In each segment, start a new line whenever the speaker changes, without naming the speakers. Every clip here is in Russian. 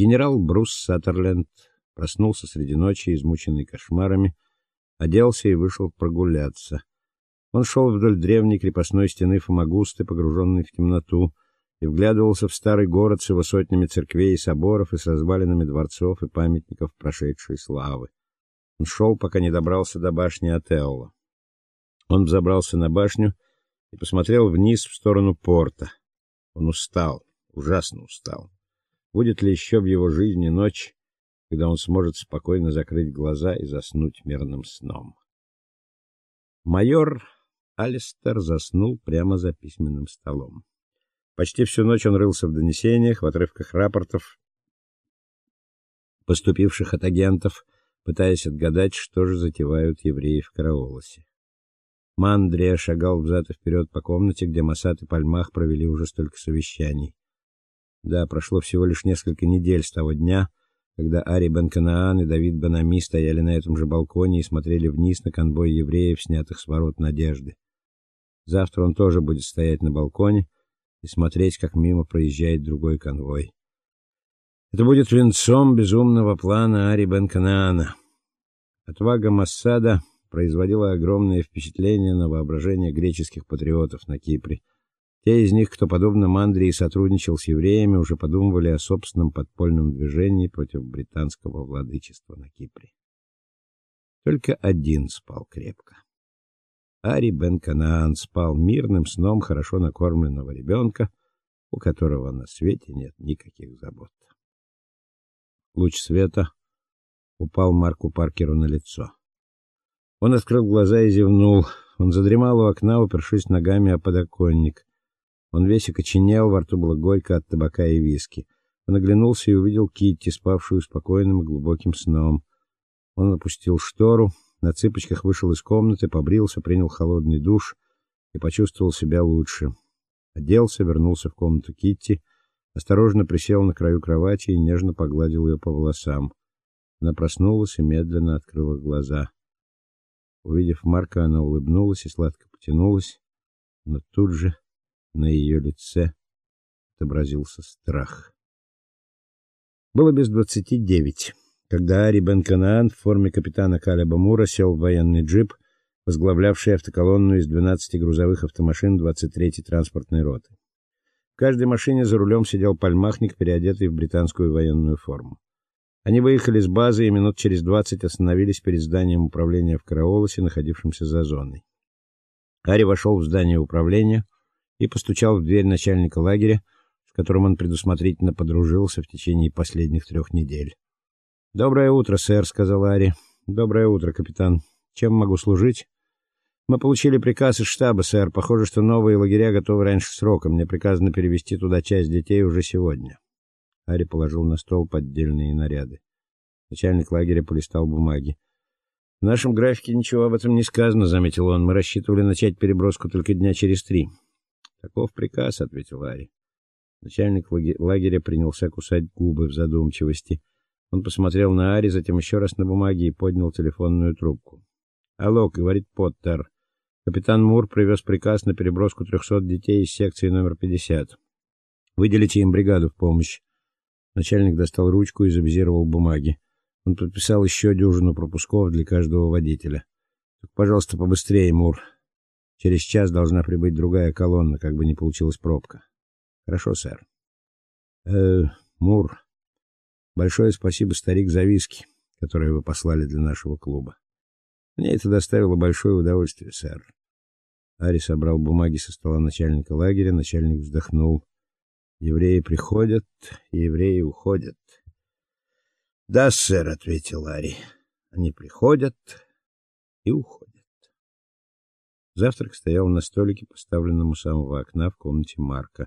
Генерал Брус Саттерленд проснулся среди ночи, измученный кошмарами, оделся и вышел прогуляться. Он шел вдоль древней крепостной стены Фомагусты, погруженной в темноту, и вглядывался в старый город с его сотнями церквей и соборов и с развалинами дворцов и памятников прошедшей славы. Он шел, пока не добрался до башни Атеола. Он взобрался на башню и посмотрел вниз в сторону порта. Он устал, ужасно устал. Будет ли еще в его жизни ночь, когда он сможет спокойно закрыть глаза и заснуть мирным сном? Майор Алистер заснул прямо за письменным столом. Почти всю ночь он рылся в донесениях, в отрывках рапортов, поступивших от агентов, пытаясь отгадать, что же затевают евреи в Караолосе. Мандрия шагал взад и вперед по комнате, где Масат и Пальмах провели уже столько совещаний. Да, прошло всего лишь несколько недель с того дня, когда Ари бен-Канаан и Давид бен-Ами стояли на этом же балконе и смотрели вниз на конвой евреев, снятых с ворот Надежды. Завтра он тоже будет стоять на балконе и смотреть, как мимо проезжает другой конвой. Это будет венцом безумного плана Ари бен-Канаана. Отвага Массада производила огромное впечатление на воображение греческих патриотов на Кипре. Те из них, кто подобно Мандрии сотрудничал с евреями, уже подумывали о собственном подпольном движении против британского владычества на Кипре. Только один спал крепко. Ари бен-Канаан спал мирным сном хорошо накормленного ребенка, у которого на свете нет никаких забот. Луч света упал Марку Паркеру на лицо. Он открыл глаза и зевнул. Он задремал у окна, упершись ногами о подоконник. Он весь окоченел, во рту было горько от табака и виски. Он оглянулся и увидел Китти, спавшую спокойным и глубоким сном. Он опустил штору, на цыпочках вышел из комнаты, побрился, принял холодный душ и почувствовал себя лучше. Оделся, вернулся в комнату Китти, осторожно присел на краю кровати и нежно погладил ее по волосам. Она проснулась и медленно открыла глаза. Увидев Марка, она улыбнулась и сладко потянулась, но тут же на ее лице отобразился страх. Было без двадцати девять, когда Ари Бен-Канаан в форме капитана Калеба Мура сел в военный джип, возглавлявший автоколонну из 12 грузовых автомашин 23-й транспортной роты. В каждой машине за рулем сидел пальмахник, переодетый в британскую военную форму. Они выехали с базы и минут через двадцать остановились перед зданием управления в Караолосе, находившемся за зоной. Ари вошел в здание управления и постучал в дверь начальника лагеря, с которым он предусмотрительно подружился в течение последних трех недель. "Доброе утро, сэр", сказал Ари. "Доброе утро, капитан. Чем могу служить?" Мы получили приказ из штаба, сэр. Похоже, что новые лагеря готовы раньше срока. Мне приказано перевести туда часть детей уже сегодня. Ари положил на стол поддельные наряды. Начальник лагеря полистал бумаги. В нашем графике ничего об этом не сказано, заметил он. Мы рассчитывали начать переброску только дня через три. Таков приказ, ответил Ари. Начальник лагеря принялся кусать губы в задумчивости. Он посмотрел на Ари, затем еще раз на бумаги и поднял телефонную трубку. "Алло", говорит Поттер. "Капитан Мур привез приказ на переброску 300 детей из секции номер 50. Выделите им бригаду в помощь. Начальник достал ручку и завизировал бумаги. Он подписал еще дюжину пропусков для каждого водителя. Так, пожалуйста, побыстрее, Мур. Через час должна прибыть другая колонна, как бы не получилась пробка. Хорошо, сэр. Э, Мур. Большое спасибо, старик, за виски, которые вы послали для нашего клуба. Мне это доставило большое удовольствие, сэр. Ари собрал бумаги со стола начальника лагеря, начальник вздохнул. Евреи приходят, евреи уходят. "Да, сэр", ответил Ари. "Они приходят и уходят". Завтрак стоял на столике, поставленном у самого окна в комнате Марка.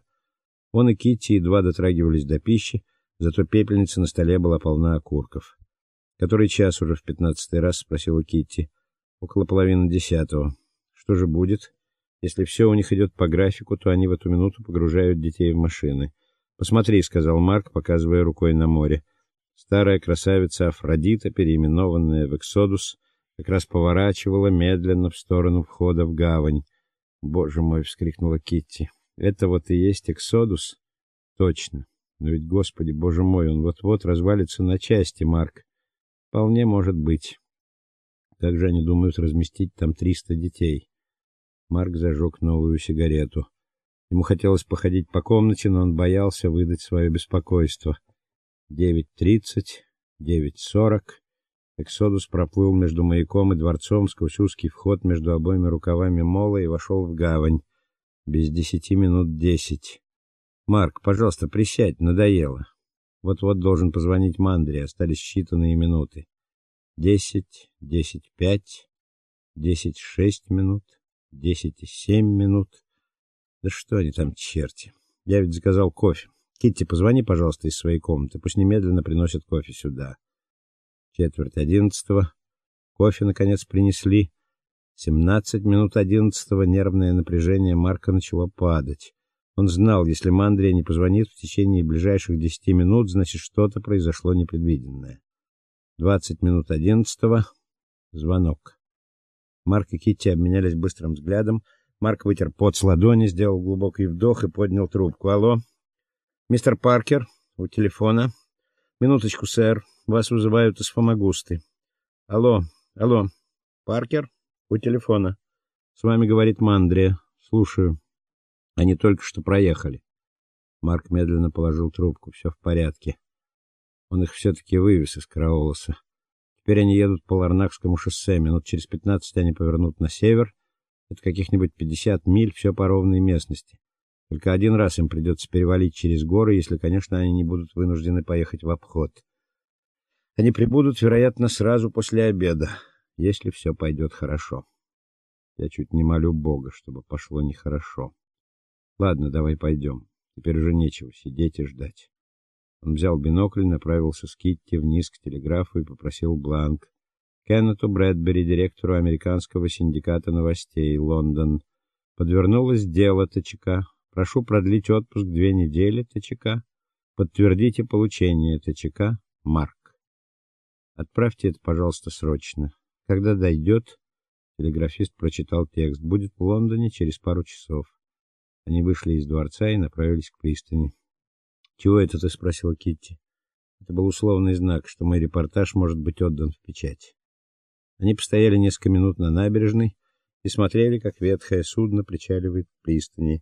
Он и Китти едва дотрагивались до пищи, зато пепельница на столе была полна окурков. "Который час уже в пятнадцатый раз?" спросила Китти. "Около половины десятого. Что же будет?" Если все у них идет по графику, то они в эту минуту погружают детей в машины. Посмотри, сказал Марк, показывая рукой на море. Старая красавица Афродита, переименованная в Эксодус, как раз поворачивала медленно в сторону входа в гавань. "Боже мой", вскрикнула Китти. "Это вот и есть Эксодус?" "Точно. Но ведь, господи, боже мой, он вот-вот развалится на части, Марк. Вполне может быть. Как же они думают разместить там 300 детей? Марк зажег новую сигарету. Ему хотелось походить по комнате, но он боялся выдать свое беспокойство. 9:30, 9:40. Эксодус проплыл между маяком и дворцом сквозь узкий вход между обоими рукавами мола и вошел в гавань. Без десяти минут десять. Марк, пожалуйста, присядь, надоело. Вот-вот должен позвонить Мандре, остались считанные минуты. Десять, десять пять, десять шесть минут, десять семь минут. Да что они там, черти. Я ведь заказал кофе. Китти, позвони, пожалуйста, из своей комнаты. Пусть немедленно приносят кофе сюда. Четверть одиннадцатого. Кофе наконец принесли. Семнадцать минут одиннадцатого нервное напряжение Марка начало падать. Он знал, если Мандрия не позвонит в течение ближайших десяти минут, значит, что-то произошло непредвиденное. Двадцать минут одиннадцатого. Звонок. Марк и Китти обменялись быстрым взглядом. Марк вытер пот с ладони, сделал глубокий вдох и поднял трубку. Алло. Мистер Паркер, у телефона. Минуточку, сэр. Вас вызывают из Фомагусты. Алло. Алло. Паркер, у телефона. С вами говорит Мандрия. Слушаю. Они только что проехали. Марк медленно положил трубку. Все в порядке. Он их все таки вывез из Караолоса. Теперь они едут по Ларнакскому шоссе. Минут через пятнадцать они повернут на север. Это каких-нибудь пятьдесят миль, все по ровной местности. Только один раз им придется перевалить через горы, если, конечно, они не будут вынуждены поехать в обход. Они прибудут, вероятно, сразу после обеда, если все пойдет хорошо. Я чуть не молю Бога, чтобы пошло нехорошо. Ладно, давай пойдем. Теперь уже нечего сидеть и ждать. Он взял бинокль, направился с Китти вниз к телеграфу и попросил бланк. Кеннету Брэдбери, директору американского синдиката новостей, Лондон. Подвернулось дело ТЧК. Прошу продлить отпуск две недели ТЧК. Подтвердите получение ТЧК. Марк. Отправьте это, пожалуйста, срочно. Когда дойдет, телеграфист прочитал текст. Будет в Лондоне через пару часов. Они вышли из дворца и направились к пристани. "Чего это ты?" спросила Китти. Это был условный знак, что мой репортаж может быть отдан в печать. Они постояли несколько минут на набережной и смотрели, как ветхое судно причаливает к пристани.